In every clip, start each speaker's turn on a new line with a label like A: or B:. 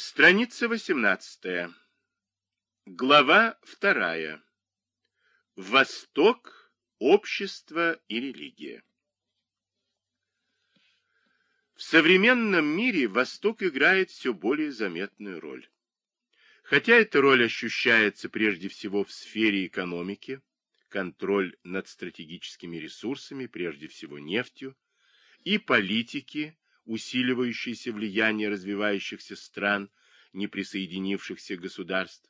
A: Страница 18. Глава 2. Восток, общество и религия. В современном мире Восток играет все более заметную роль. Хотя эта роль ощущается прежде всего в сфере экономики, контроль над стратегическими ресурсами, прежде всего нефтью, и политики, усиливающееся влияние развивающихся стран, не присоединившихся государств.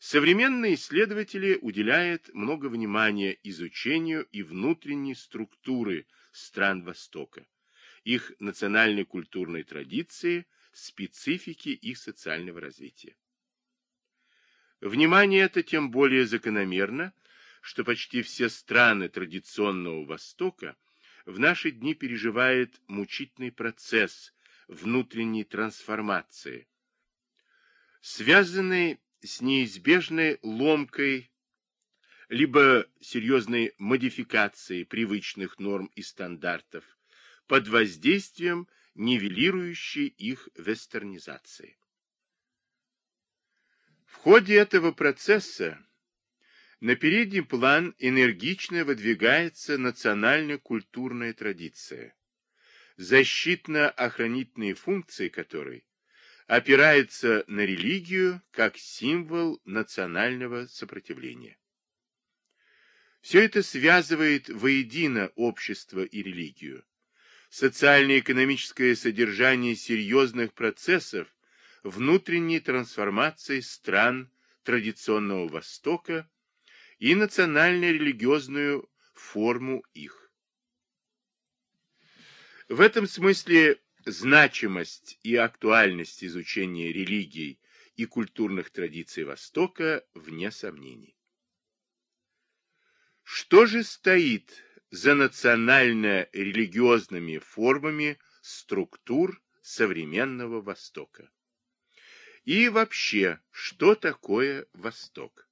A: Современные исследователи уделяют много внимания изучению и внутренней структуры стран Востока, их национальной культурной традиции, специфики их социального развития. Внимание это тем более закономерно, что почти все страны традиционного Востока в наши дни переживает мучительный процесс внутренней трансформации, связанный с неизбежной ломкой либо серьезной модификацией привычных норм и стандартов под воздействием нивелирующей их вестернизации. В ходе этого процесса на передний план энергично выдвигается национально-культурная традиция, защитно-охранительные функции которой опираются на религию как символ национального сопротивления. Все это связывает воедино общество и религию, социально-экономическое содержание серьезных процессов внутренней трансформации стран традиционного Востока и национально-религиозную форму их. В этом смысле значимость и актуальность изучения религий и культурных традиций Востока вне сомнений. Что же стоит за национально-религиозными формами структур современного Востока? И вообще, что такое Восток?